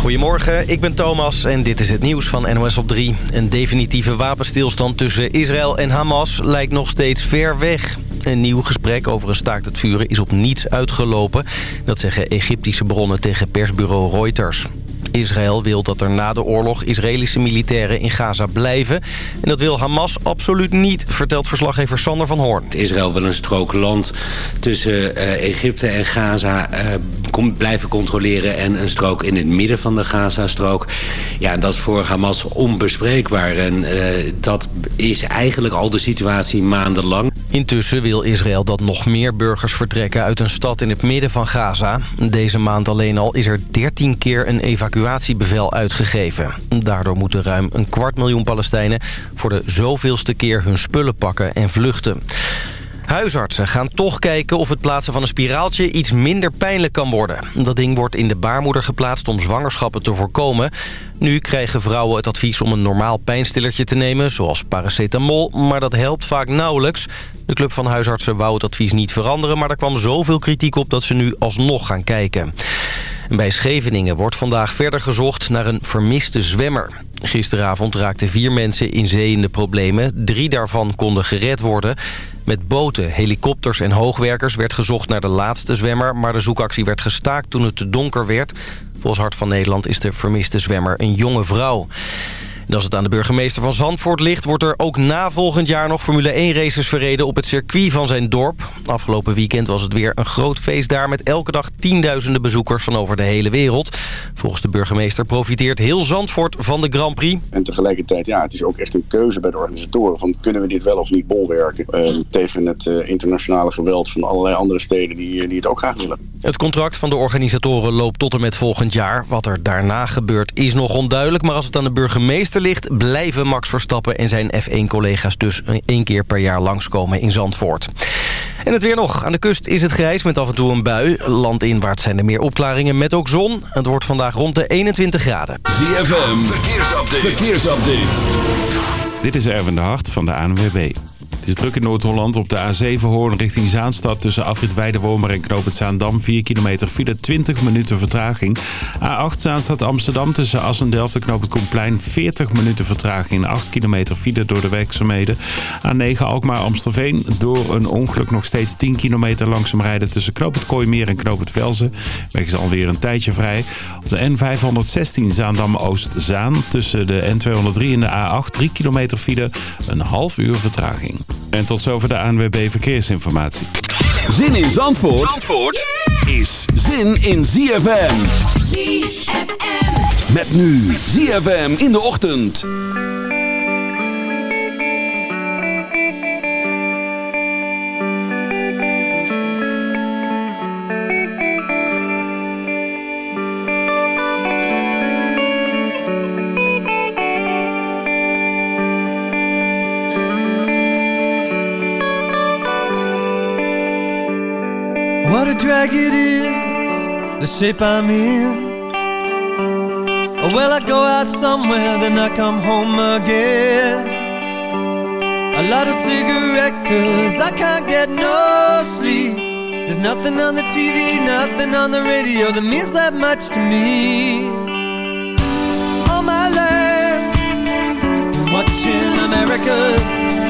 Goedemorgen, ik ben Thomas en dit is het nieuws van NOS op 3. Een definitieve wapenstilstand tussen Israël en Hamas lijkt nog steeds ver weg. Een nieuw gesprek over een staakt het vuren is op niets uitgelopen. Dat zeggen Egyptische bronnen tegen persbureau Reuters. Israël wil dat er na de oorlog Israëlische militairen in Gaza blijven. En dat wil Hamas absoluut niet, vertelt verslaggever Sander van Hoorn. Israël wil een strook land tussen uh, Egypte en Gaza uh, blijven controleren... en een strook in het midden van de Gaza-strook. Ja, en dat is voor Hamas onbespreekbaar. En uh, dat is eigenlijk al de situatie maandenlang. Intussen wil Israël dat nog meer burgers vertrekken uit een stad in het midden van Gaza. Deze maand alleen al is er 13 keer een evacuatiebevel uitgegeven. Daardoor moeten ruim een kwart miljoen Palestijnen voor de zoveelste keer hun spullen pakken en vluchten. Huisartsen gaan toch kijken of het plaatsen van een spiraaltje iets minder pijnlijk kan worden. Dat ding wordt in de baarmoeder geplaatst om zwangerschappen te voorkomen. Nu krijgen vrouwen het advies om een normaal pijnstillertje te nemen, zoals paracetamol. Maar dat helpt vaak nauwelijks. De Club van Huisartsen wou het advies niet veranderen... maar er kwam zoveel kritiek op dat ze nu alsnog gaan kijken. Bij Scheveningen wordt vandaag verder gezocht naar een vermiste zwemmer. Gisteravond raakten vier mensen in zee in de problemen. Drie daarvan konden gered worden. Met boten, helikopters en hoogwerkers werd gezocht naar de laatste zwemmer... maar de zoekactie werd gestaakt toen het te donker werd. Volgens Hart van Nederland is de vermiste zwemmer een jonge vrouw. En als het aan de burgemeester van Zandvoort ligt... wordt er ook na volgend jaar nog Formule 1 races verreden op het circuit van zijn dorp. Afgelopen weekend was het weer een groot feest daar... met elke dag tienduizenden bezoekers van over de hele wereld. Volgens de burgemeester profiteert heel Zandvoort van de Grand Prix. En tegelijkertijd, ja, het is ook echt een keuze bij de organisatoren... van kunnen we dit wel of niet bolwerken... Uh, tegen het uh, internationale geweld van allerlei andere steden die, die het ook graag willen. Het contract van de organisatoren loopt tot en met volgend jaar. Wat er daarna gebeurt is nog onduidelijk... maar als het aan de burgemeester ligt... blijven Max Verstappen en zijn F1-collega's dus één keer per jaar langskomen in Zandvoort. En het weer nog. Aan de kust is het grijs met af en toe een bui. Landinwaarts zijn er meer opklaringen met ook zon. Het wordt vandaag rond de 21 graden. ZFM, verkeersupdate. verkeersupdate. Dit is Erwin de Hart van de ANWB. Druk in Noord-Holland op de A7 Hoorn richting Zaanstad... tussen afrit Weidewormer en Knoop het Zaandam. 4 kilometer file, 20 minuten vertraging. A8 Zaanstad Amsterdam tussen Assendelft en Knoop het Komplein. 40 minuten vertraging, 8 kilometer file door de werkzaamheden. A9 Alkmaar Amstelveen. Door een ongeluk nog steeds 10 kilometer langzaam rijden... tussen Knoop het Kooimeer en Knoop het Velzen. Weg is alweer een tijdje vrij. Op de N516 Zaandam Oost-Zaan tussen de N203 en de A8. 3 kilometer file, een half uur vertraging. En tot zover de ANWB Verkeersinformatie. Zin in Zandvoort, Zandvoort is zin in ZFM. ZFM. Met nu ZFM in de ochtend. Drag it is, the shape I'm in. Well, I go out somewhere, then I come home again. I light a cigarette, cause I can't get no sleep. There's nothing on the TV, nothing on the radio that means that much to me. All my life, watching America.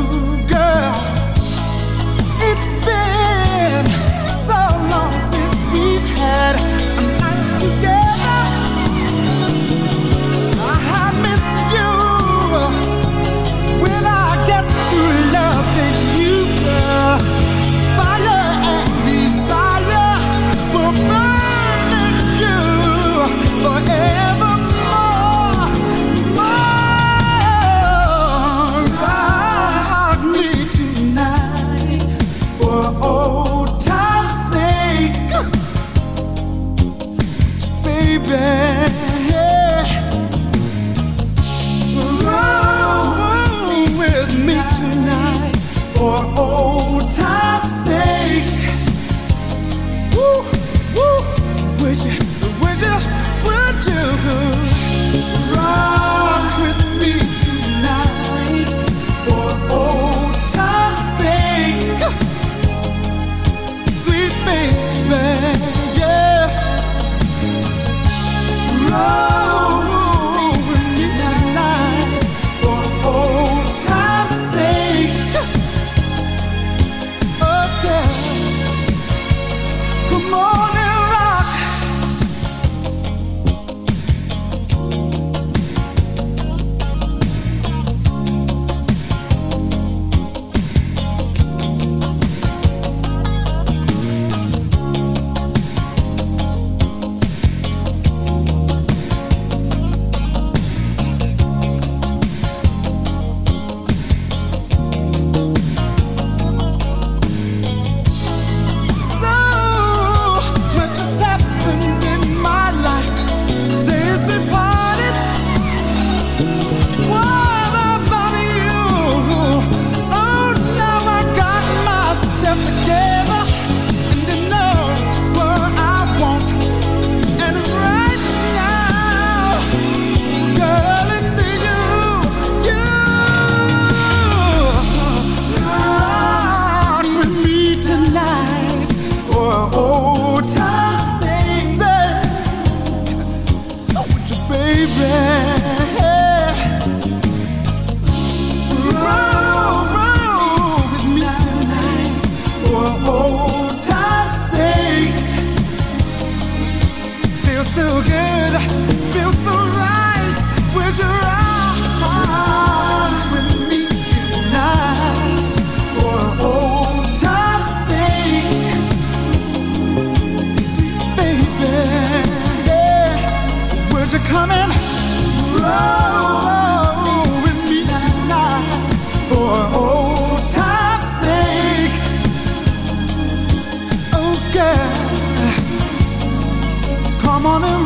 Amanım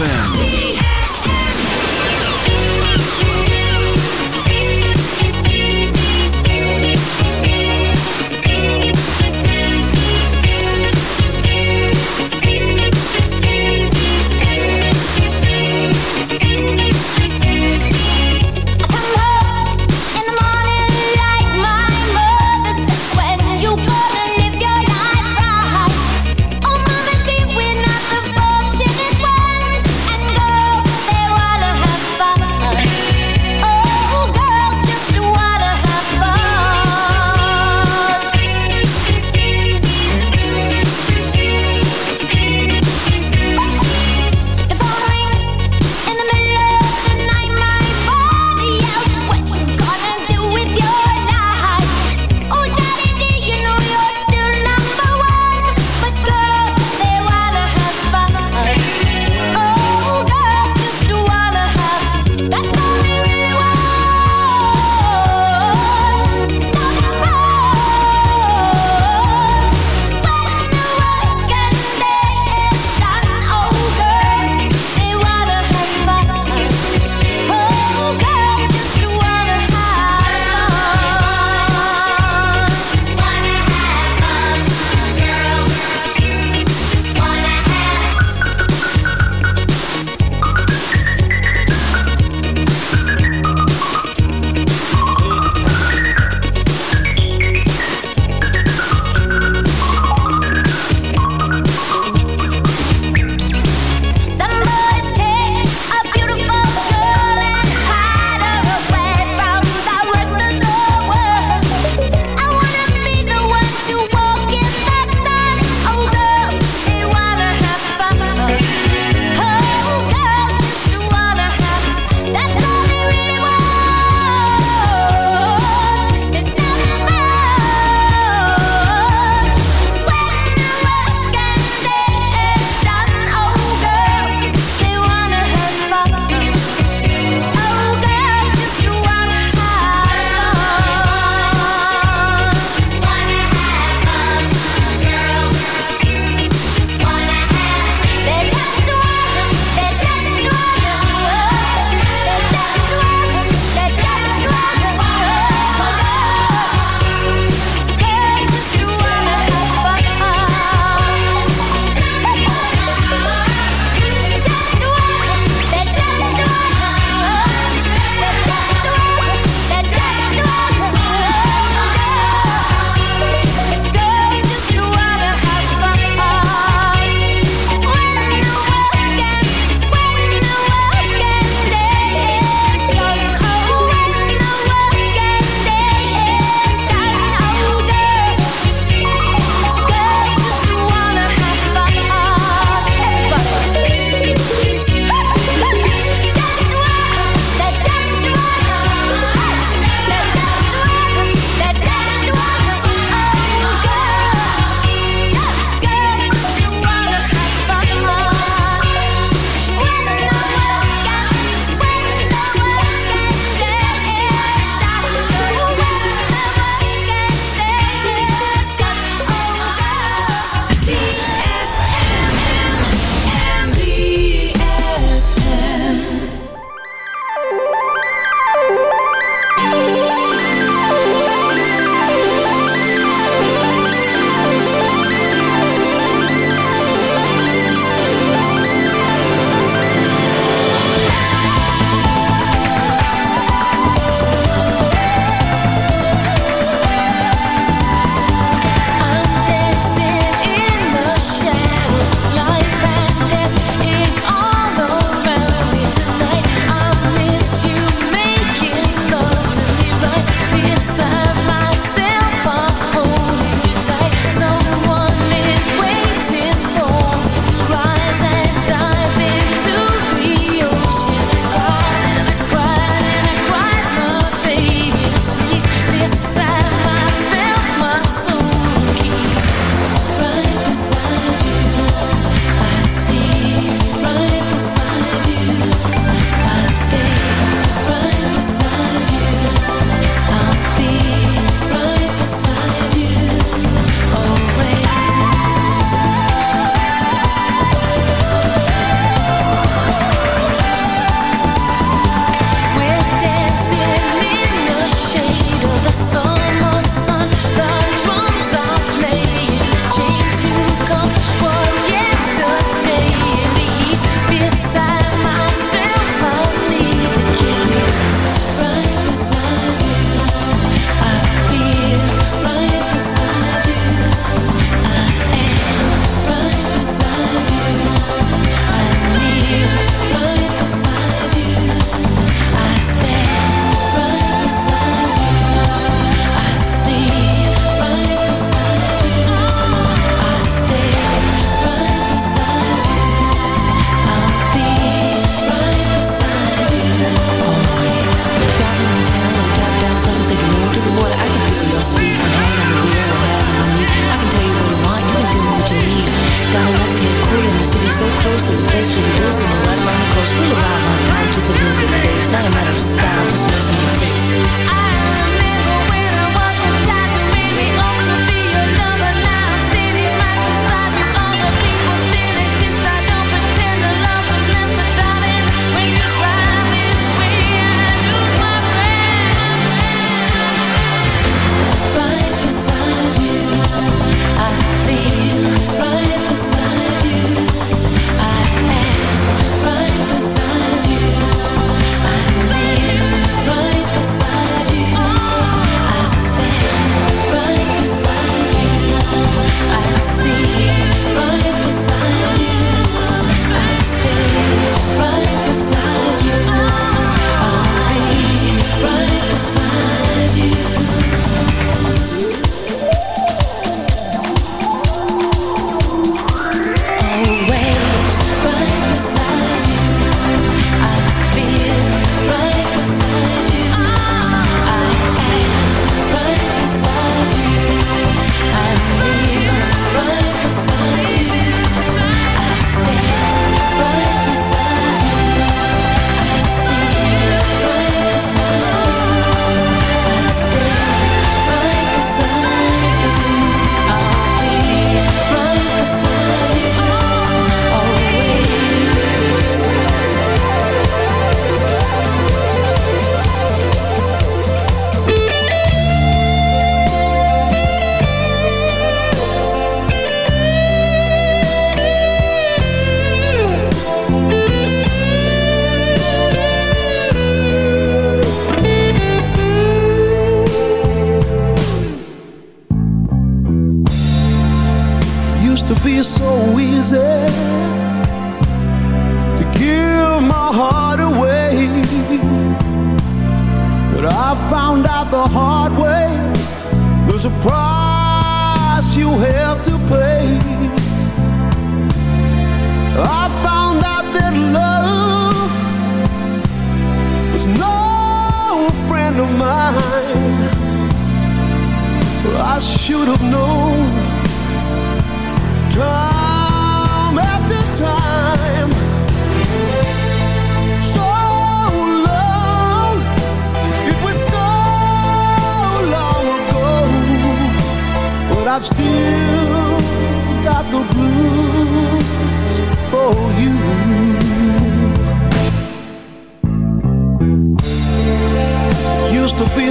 ZFM.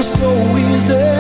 So easy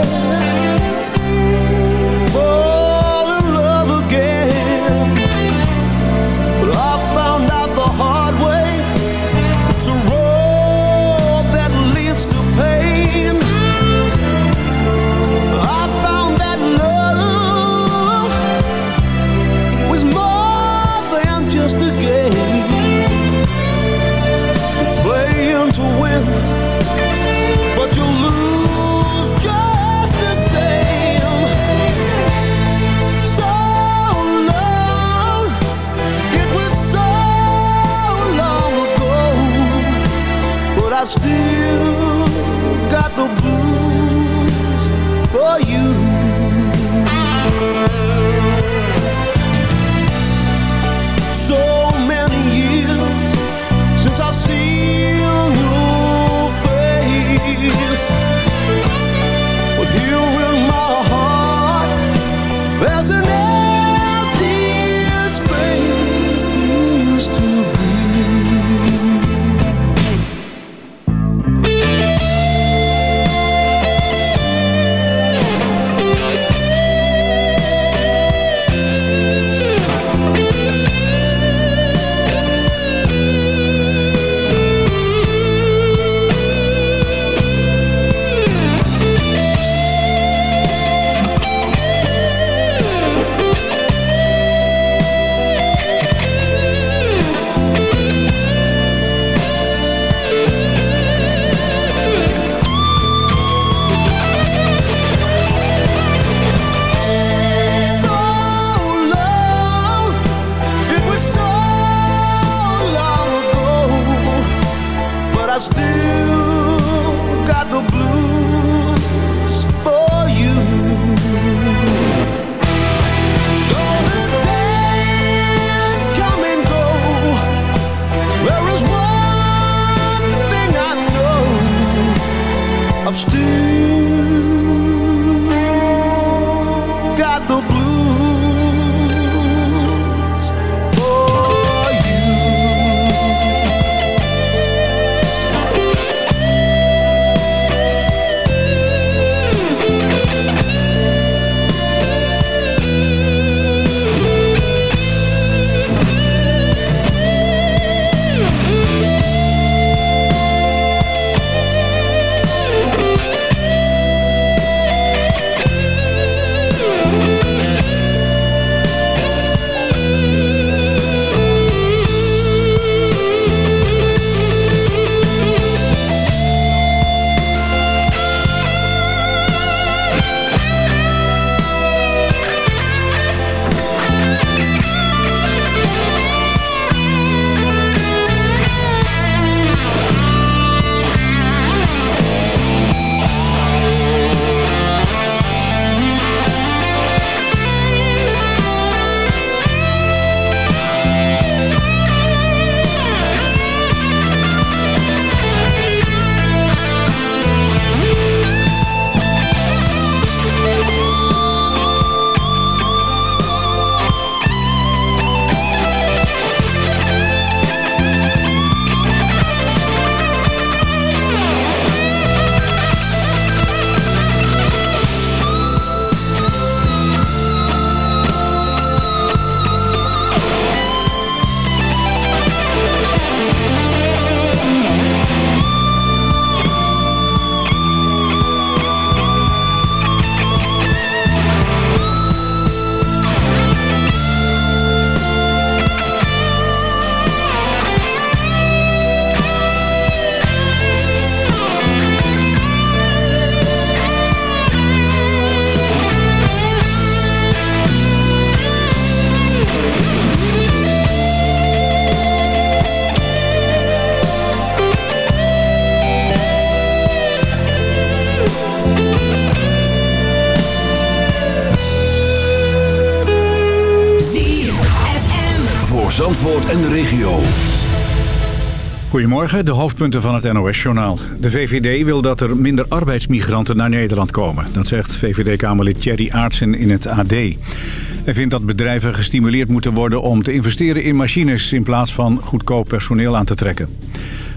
Goedemorgen, de hoofdpunten van het NOS-journaal. De VVD wil dat er minder arbeidsmigranten naar Nederland komen. Dat zegt VVD-Kamerlid Thierry Aartsen in het AD. Hij vindt dat bedrijven gestimuleerd moeten worden om te investeren in machines... in plaats van goedkoop personeel aan te trekken.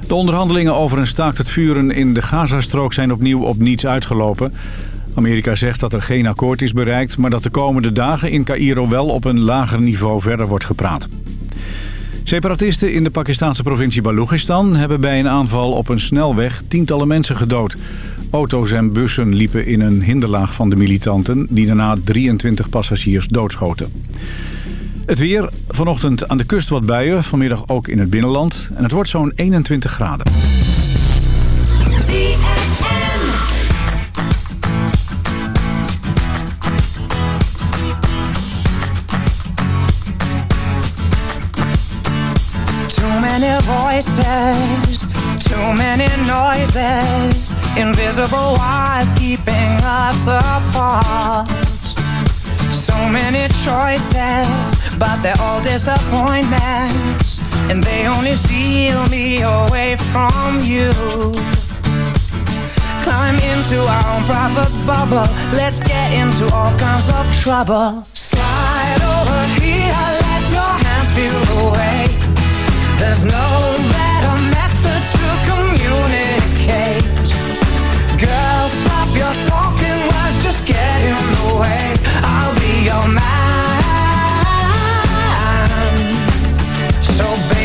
De onderhandelingen over een staakt het vuren in de Gazastrook zijn opnieuw op niets uitgelopen. Amerika zegt dat er geen akkoord is bereikt... maar dat de komende dagen in Cairo wel op een lager niveau verder wordt gepraat. Separatisten in de Pakistanse provincie Balochistan hebben bij een aanval op een snelweg tientallen mensen gedood. Auto's en bussen liepen in een hinderlaag van de militanten die daarna 23 passagiers doodschoten. Het weer, vanochtend aan de kust wat buien, vanmiddag ook in het binnenland. En het wordt zo'n 21 graden. Invisible wires keeping us apart. So many choices, but they're all disappointments, and they only steal me away from you. Climb into our own private bubble, let's get into all kinds of trouble. Slide over here, let your hands feel the way. There's no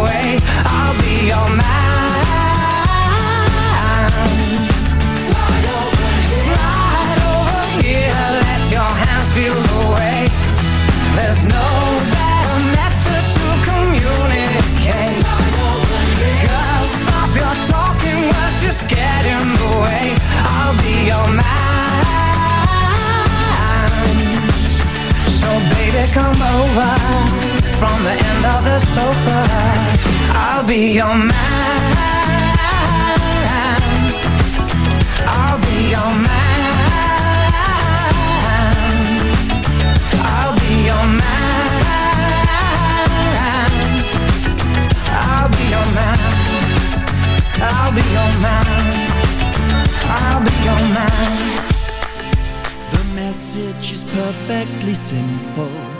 In the way. I'll be your man. Slide over here, Slide over here let your hands feel the way. There's no better method to communicate. Girl, stop your talking words, just in the way. I'll be your man. So baby, come over from the end of the sofa. I'll be your man. I'll be your man. I'll be your man. I'll be your man. I'll be your man. I'll be your man. The message is perfectly simple.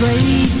ever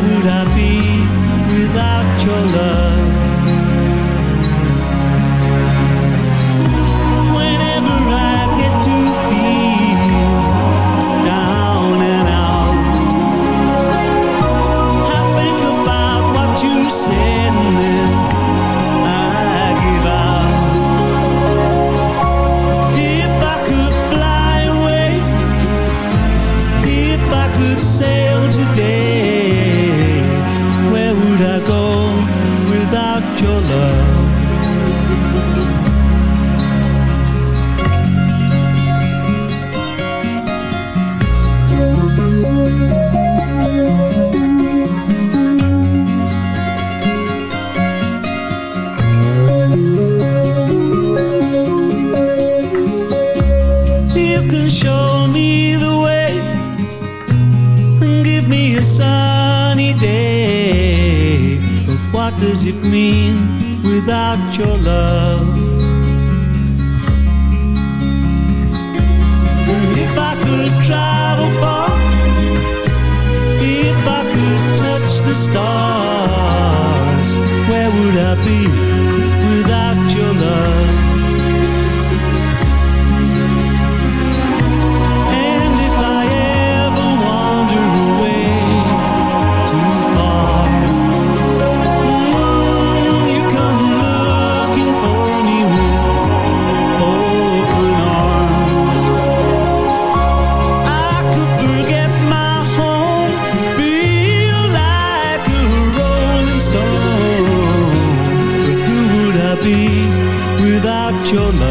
would I be?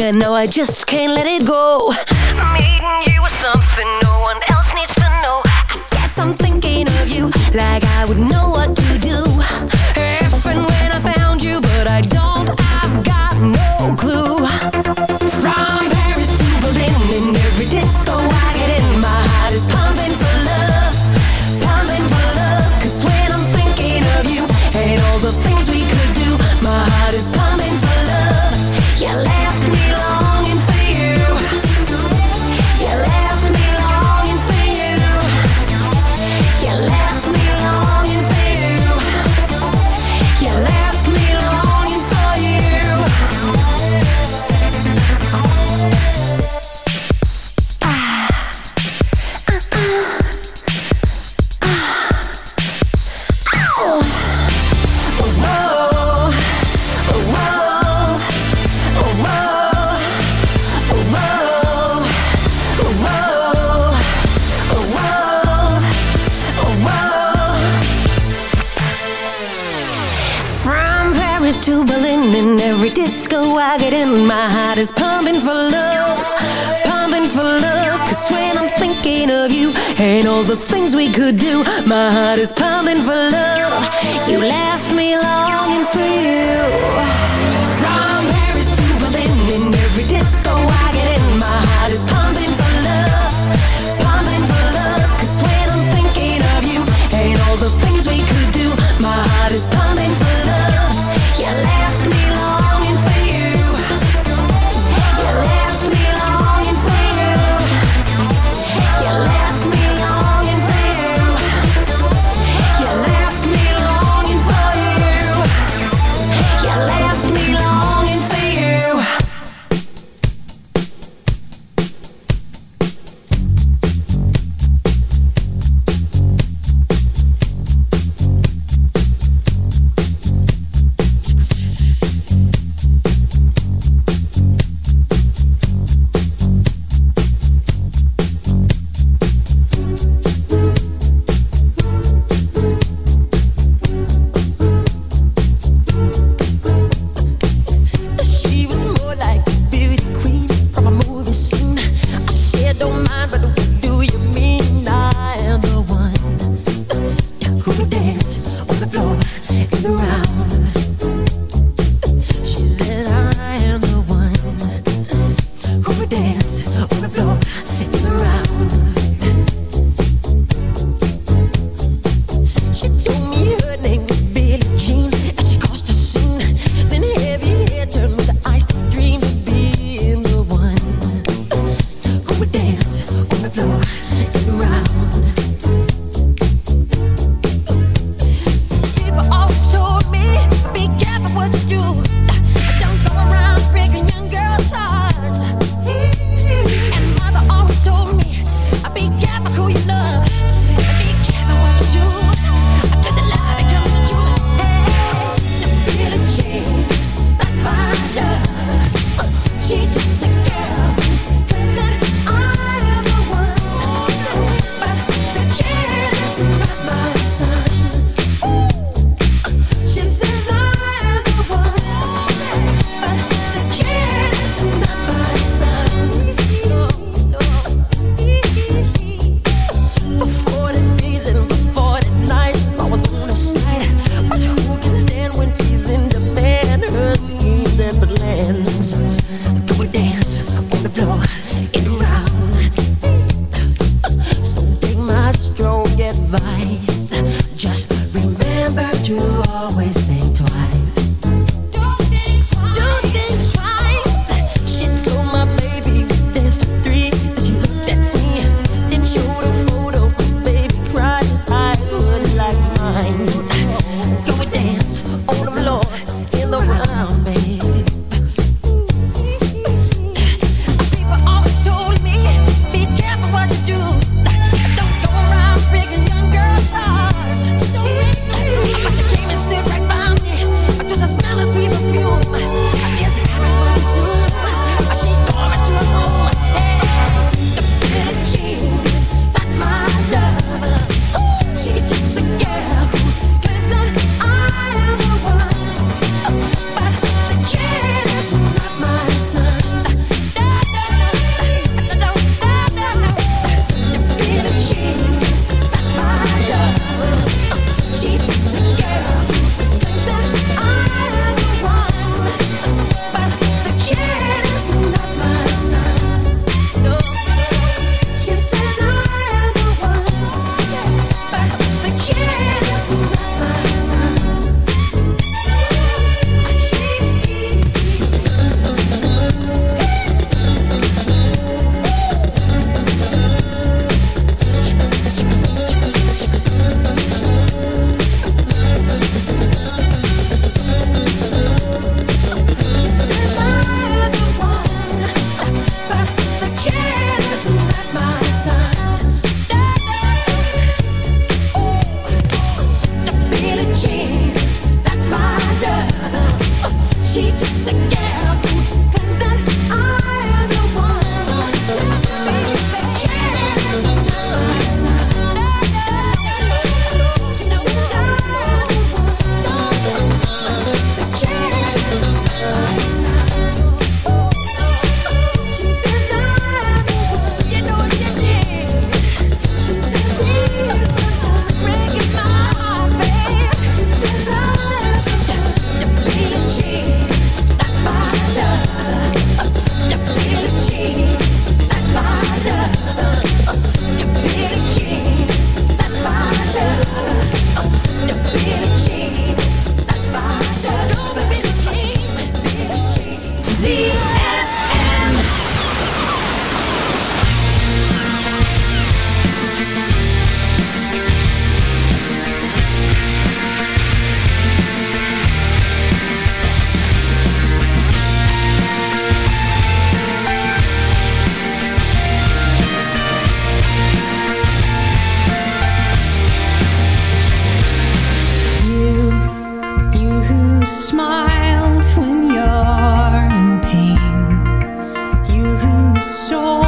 I know I just can't let it go. Meeting you was something no one else needs to know. I guess I'm thinking of you like I would know what to do. If and when I found you but I don't, I've got no clue. could do. My heart is pounding for love. You laugh. sure